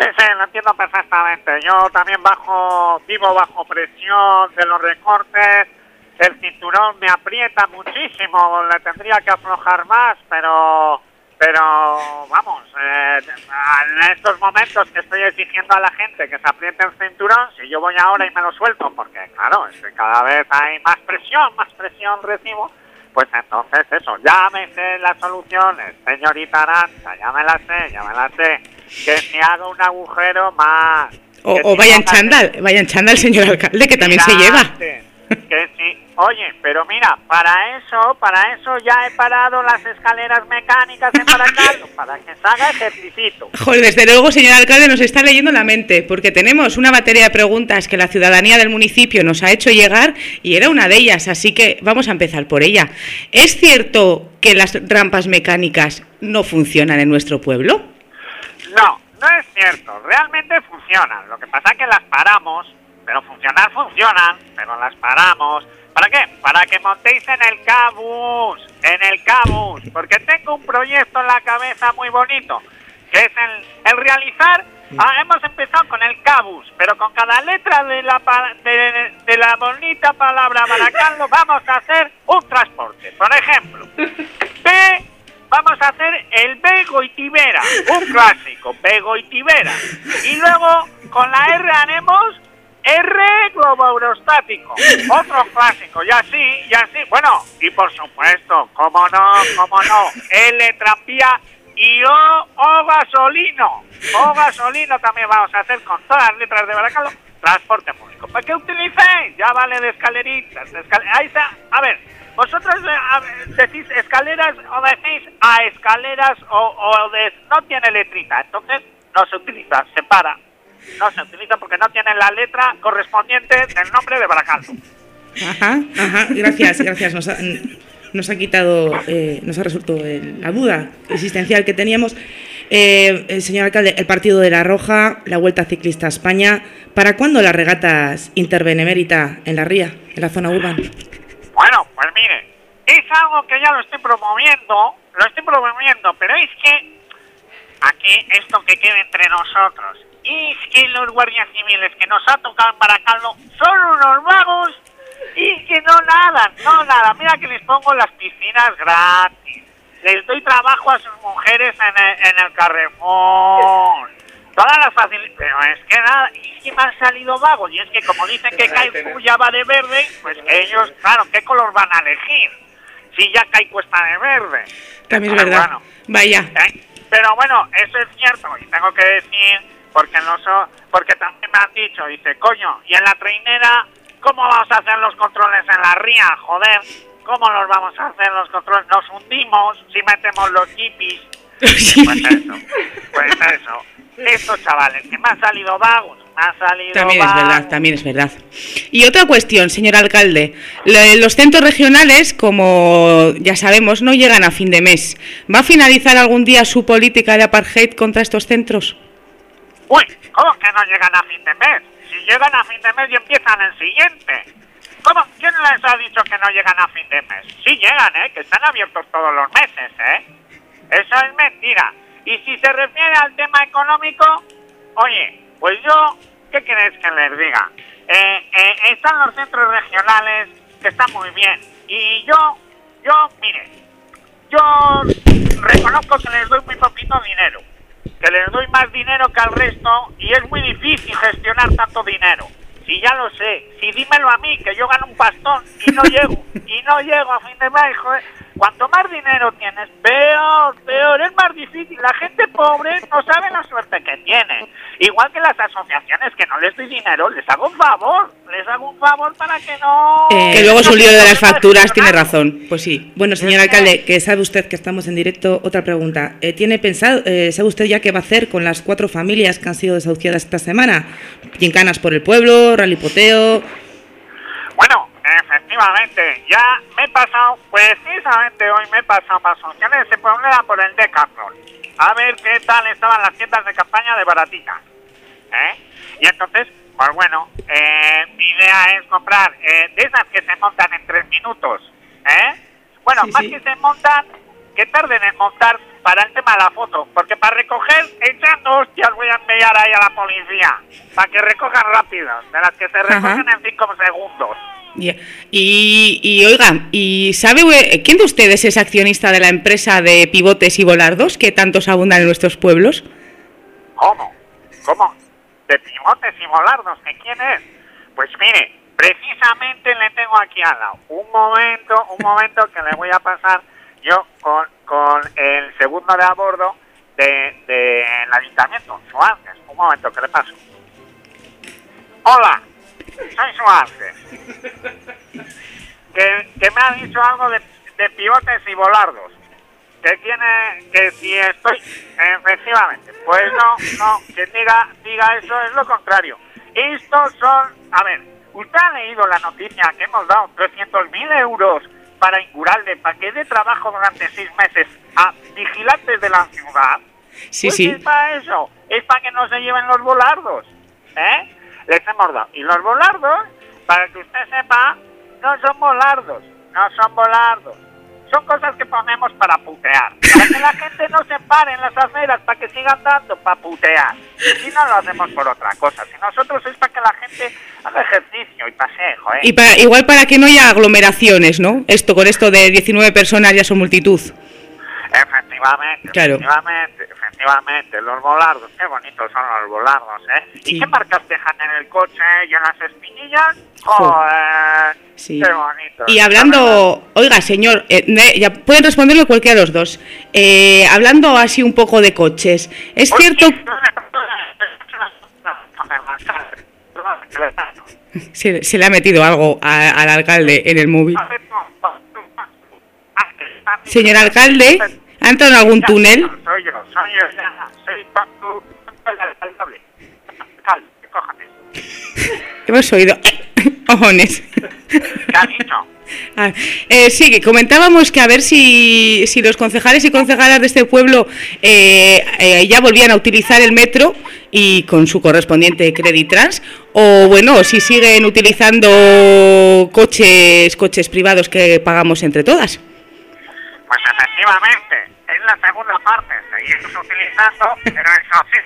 Sí, sí, lo entiendo perfectamente. Yo también bajo, vivo bajo presión de los recortes. El cinturón me aprieta muchísimo. Le tendría que aflojar más, pero, pero vamos, eh, en estos momentos que estoy exigiendo a la gente que se apriete el cinturón, si yo voy ahora y me lo suelto, porque claro, cada vez hay más presión, más presión recibo. Pues entonces eso, ya me sé las soluciones, señorita Aranza, ya me las sé, ya me las sé. Que si hago un agujero más. O, o si vaya en chándal, vaya en chándal, señor alcalde, que también se lleva. Que sí. Oye, pero mira, para eso, para eso ya he parado las escaleras mecánicas en para que se haga ejercicio. Joder, desde luego, señor alcalde, nos está leyendo la mente, porque tenemos una batería de preguntas que la ciudadanía del municipio nos ha hecho llegar y era una de ellas, así que vamos a empezar por ella. ¿Es cierto que las rampas mecánicas no funcionan en nuestro pueblo? No, no es cierto. Realmente funcionan. Lo que pasa es que las paramos, pero funcionar funcionan, pero las paramos. ¿Para qué? Para que montéis en el cabus, en el cabus, porque tengo un proyecto en la cabeza muy bonito, que es el, el realizar. Ah, hemos empezado con el cabus, pero con cada letra de la pa- de, de la bonita palabra Baracaldo vamos a hacer un transporte. Por ejemplo, B vamos a hacer el Bego y Tibera, un clásico, Bego y Tibera. Y luego con la R haremos R globo aerostático, otro clásico, y así, y así. Bueno, y por supuesto, cómo no, cómo no, L tranvía y O, gasolino. O gasolino también vamos a hacer con todas las letras de Baracaldo, transporte público. ¿Para qué utilicéis? Ya vale de escaleritas, Ahí está, a ver, vosotros eh, decís escaleras o decís a escaleras o, o de, no tiene letrita, entonces no se utiliza, se para. No se utiliza porque no tiene la letra correspondiente del nombre de Baracaldo. Ajá, ajá, gracias, gracias. Nos ha, nos ha quitado, eh, nos ha resuelto el- la duda existencial que teníamos. Eh, el señor alcalde, el partido de La Roja, la Vuelta Ciclista a España, ¿para cuándo las regatas Interbenemérita en la ría, en la zona urbana? Bueno, pues mire, es algo que ya lo estoy promoviendo, lo estoy promoviendo, pero es que aquí esto que quede entre nosotros, es que los guardias civiles que nos ha tocado en Baracaldo son unos vagos y que no nadan, no nada. Mira que les pongo las piscinas gratis, les doy trabajo a sus mujeres en el, en el Carrefour. Todas las facilidades, pero es que nada, y es que me han salido vagos, y es que como dicen que Kaiku ya va de verde, pues que ellos, claro, ¿qué color van a elegir? Si ya Kaiku está de verde. También es verdad. bueno, Vaya. ¿eh? Pero bueno, eso es cierto, y tengo que decir, porque no so- porque también me han dicho, dice, coño, y en la trainera, ¿cómo vamos a hacer los controles en la ría? Joder, ¿cómo los vamos a hacer los controles? Nos hundimos si metemos los jeepis. Pues eso, pues eso. Estos chavales que me han salido vagos, me han salido También es verdad, también es verdad. Y otra cuestión, señor alcalde. Lo- Los centros regionales, como ya sabemos, no llegan a fin de mes. ¿Va a finalizar algún día su política de apartheid contra estos centros? Uy, ¿cómo que no llegan a fin de mes? Si llegan a fin de mes y empiezan el siguiente. ¿Cómo? ¿Quién les ha dicho que no llegan a fin de mes? Sí llegan, ¿eh? Que están abiertos todos los meses, ¿eh? Eso es mentira. Y si se refiere al tema económico, oye, pues yo, ¿qué queréis que les diga? Eh, eh, están los centros regionales que están muy bien. Y yo yo, mire, yo reconozco que les doy muy poquito dinero, que les doy más dinero que al resto y es muy difícil gestionar tanto dinero. Si ya lo sé, si dímelo a mí, que yo gano un pastón y no llego, y no llego a fin de mes, joder. Cuanto más dinero tienes, peor, peor, es más difícil. La gente pobre no sabe la suerte que tiene. Igual que las asociaciones que no les doy dinero, les hago un favor, les hago un favor para que no... Eh, que luego es un lío de las facturas, tiene razón. Pues sí. Bueno, señor alcalde, que sabe usted que estamos en directo, otra pregunta. Eh, ¿Tiene pensado, eh, sabe usted ya qué va a hacer con las cuatro familias que han sido desahuciadas esta semana? Gincanas por el pueblo, ralipoteo... Efectivamente, ya me he pasado, precisamente hoy me he pasado para solucionar ese problema por el Decathlon. A ver qué tal estaban las tiendas de campaña de baratitas. ¿eh? Y entonces, pues bueno, eh, mi idea es comprar eh, de esas que se montan en tres minutos. ¿eh? Bueno, más que se montan, que tarden en montar para el tema de la foto. Porque para recoger, echando hostias voy a enviar ahí a la policía. Para que recojan rápido, de las que se recogen en cinco segundos. Y, oiga, ¿y sabe quién de ustedes es accionista de la empresa de pivotes y volardos que tantos abundan en nuestros pueblos? ¿Cómo? ¿Cómo? ¿De pivotes y volardos? ¿Que quién es? Pues mire, precisamente le tengo aquí al lado. Un momento, un momento que le voy a pasar yo con, el segundo de a bordo del de, el ayuntamiento, Suárez. Un momento, que le paso. Hola, soy Suárez. Que, que me ha dicho algo de, de pivotes y volardos. Que tiene, que si estoy, efectivamente, pues no, no, que diga, diga eso es lo contrario. Estos son, a ver, usted ha leído la noticia que hemos dado 300.000 euros para Inguralde, para que dé trabajo durante seis meses a vigilantes de la ciudad. Sí, pues sí. es para eso, es para que no se lleven los volardos, ¿eh? Les hemos dado. Y los volardos, para que usted sepa, no son volardos, no son volardos. Son cosas que ponemos para putear. Para que la gente no se pare en las aceras, para que sigan dando, para putear. Y no lo hacemos por otra cosa. Si nosotros es para que la gente haga ejercicio y pasee, joder. Y para, igual para que no haya aglomeraciones, ¿no? Esto con esto de 19 personas ya son multitud. Efectivamente, Claro. efectivamente, efectivamente, los volardos, qué bonitos son los volardos, ¿eh? ¿Y qué marcas dejan en el coche y en las espinillas? Joder, Sí. qué bonito. Y hablando, oiga, señor, eh, ya pueden responderlo cualquiera de los dos. Eh, hablando así un poco de coches, es cierto, se, se le ha metido algo a- al alcalde en el móvil. Señor alcalde, ¿ha entrado en algún túnel? Soy yo, soy yo, ya, soy Paco, el alcalde. Cójate. Hemos oído. Ojones. ¿Qué ha dicho? Ah, eh, sí, comentábamos que a ver si, si los concejales y concejalas de este pueblo eh, eh, ya volvían a utilizar el metro y con su correspondiente Credit Trans, o bueno, si siguen utilizando coches, coches privados que pagamos entre todas. Pues efectivamente, la segunda parte, seguimos utilizando, pero eso sí,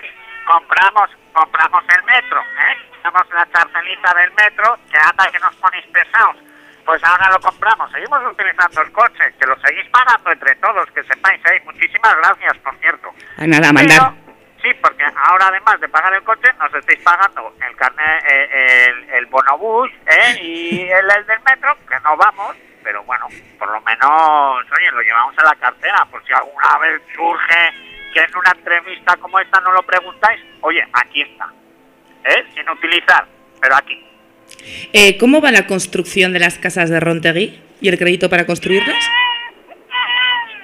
compramos, compramos el metro, ¿eh? Compramos la charcelita del metro, que anda que nos ponéis pesados. Pues ahora lo compramos, seguimos utilizando el coche, que lo seguís pagando entre todos, que sepáis, ¿eh? Muchísimas gracias, por cierto. A nada, mandar. Sí, porque ahora además de pagar el coche, nos estáis pagando el carnet, eh, el, el bonobús, ¿eh? Y el, el del metro, que no vamos, pero bueno, por lo menos, oye, lo llevamos en la cartera, por si alguna vez surge que en una entrevista como esta no lo preguntáis, oye, aquí está, ¿eh? Sin utilizar, pero aquí. Eh, ¿Cómo va la construcción de las casas de Rontegui y el crédito para construirlas?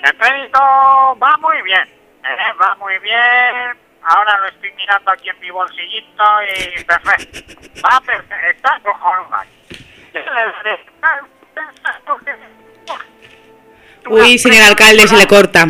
El crédito va muy bien, ¿eh? va muy bien. Ahora lo estoy mirando aquí en mi bolsillito y perfecto. Va perfecto, está cojonuda. Uy, señor alcalde, se le corta.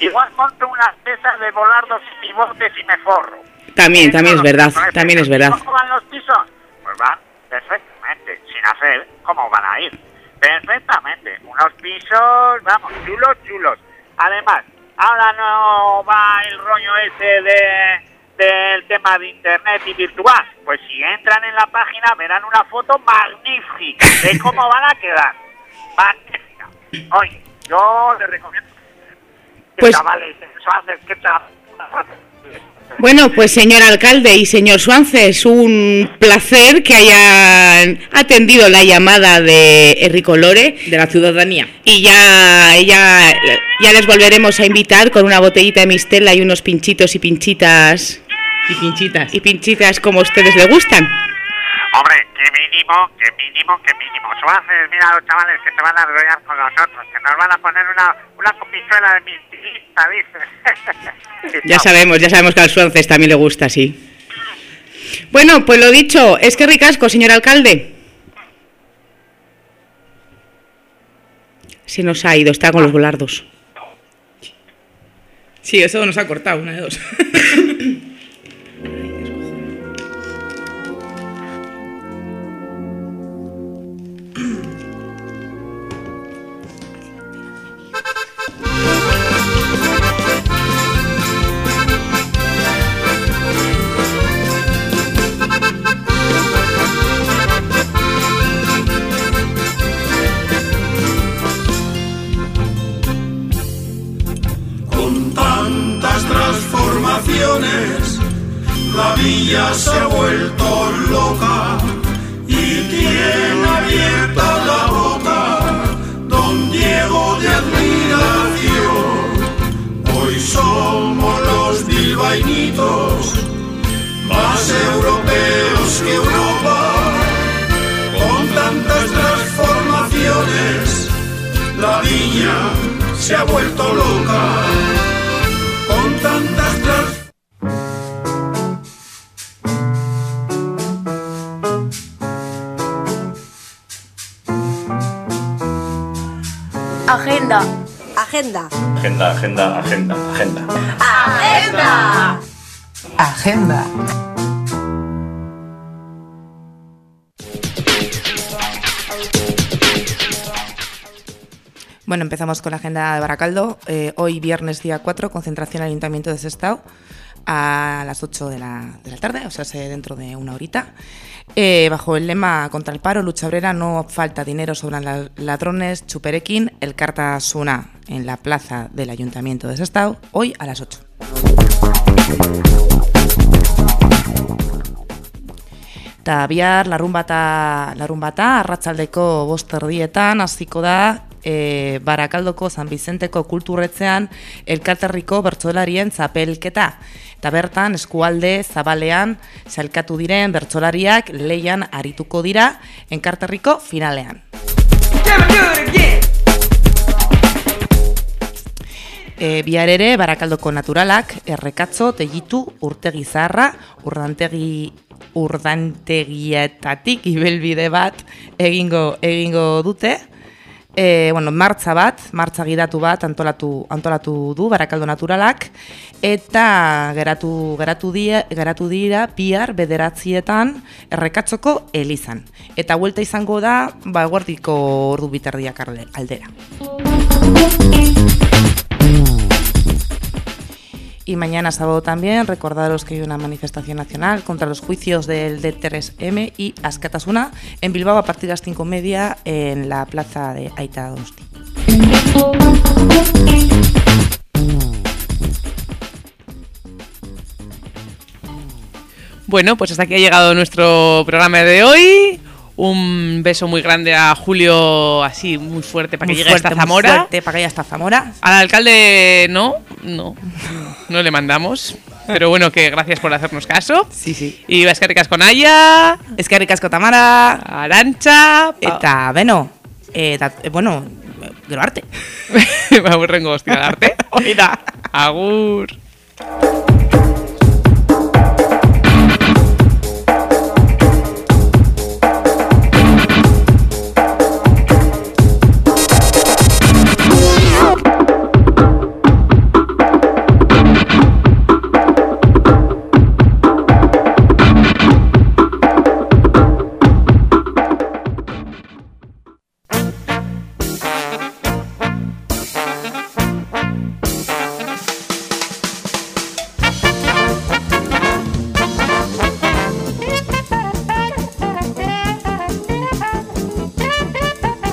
Igual monto unas pesas de volardos y pivotes y me forro. También, también es verdad, también es verdad. ¿Cómo van los pisos? Pues van perfectamente, sin hacer, ¿cómo van a ir? Perfectamente, unos pisos, vamos, chulos, chulos. Además, ahora no va el rollo ese de del tema de internet y virtual. Pues si entran en la página verán una foto magnífica de cómo van a quedar. Magnífica. Oye, yo le recomiendo que Pues- chavales, Suárez, ¿qué tal? Bueno, pues señor alcalde y señor Suance, es un placer que hayan atendido la llamada de Enrico Lore. De la ciudadanía. Y ya, ya, ya les volveremos a invitar con una botellita de mistela y unos pinchitos y pinchitas. Y pinchitas. Y pinchitas como a ustedes les gustan. Hombre, que mínimo, que mínimo, que mínimo. Suárez, mira a los chavales que se van a enrollar con nosotros, que nos van a poner una, una copichuela de mintilista, dice. Ya sabemos, ya sabemos que al Suances también le gusta, sí. Bueno, pues lo dicho, es que ricasco, señor alcalde. Se nos ha ido, está con los volardos. Sí, eso nos ha cortado, una de dos. la villa se ha vuelto loca. ¿Y quién ha abierto la boca? Don Diego de admiración. Hoy somos los bilbainitos, más europeos que Europa. Con tantas transformaciones, la villa se ha vuelto loca Agenda. Agenda, agenda, agenda, agenda. Agenda. Agenda. Bueno, empezamos con la agenda de Baracaldo. Eh, hoy, viernes día 4, concentración en Ayuntamiento de Sestao a las 8 de la, de la tarde, o sea, se- dentro de una horita. Eh, bajo el lema contra el paro, lucha obrera, no falta dinero, sobran la- ladrones, chuperequín, el carta suna en la plaza del Ayuntamiento de Sestao, hoy a las 8. Eta bihar larun bata, larun bata arratsaldeko bost erdietan hasiko da e, Barakaldoko San Bizenteko kulturretzean elkarterriko bertsolarien zapelketa. Eta bertan eskualde zabalean salkatu diren bertsolariak leian arituko dira enkarterriko finalean. E, bihar ere Barakaldoko naturalak errekatzo, tegitu, urtegi zaharra, urdantegi urdantegietatik ibelbide bat egingo egingo dute. E, bueno, martza bat, martza gidatu bat antolatu, antolatu du Barakaldo Naturalak eta geratu geratu dira, geratu dira bihar bederatzietan errekatzoko elizan. Eta vuelta izango da ba eguerdiko ordu bitardiak alde- aldera. Y mañana sábado también recordaros que hay una manifestación nacional contra los juicios del D3M y Askatasuna en Bilbao a partir de las 5 y media en la plaza de Aita Donosti. Bueno, pues hasta aquí ha llegado nuestro programa de hoy. Un beso muy grande a Julio, así muy fuerte para que Muy llegue fuerte, hasta muy Zamora. fuerte para que llegue hasta Zamora. Al alcalde no, no, no le mandamos. Pero bueno, que gracias por hacernos caso. Sí, sí. Y Escarricas con Aya. Eskerrik asko Tamara. Arantxa. Eta, beno, eta, bueno, gero arte. Me aburrengo hostia arte. Oida. Agur.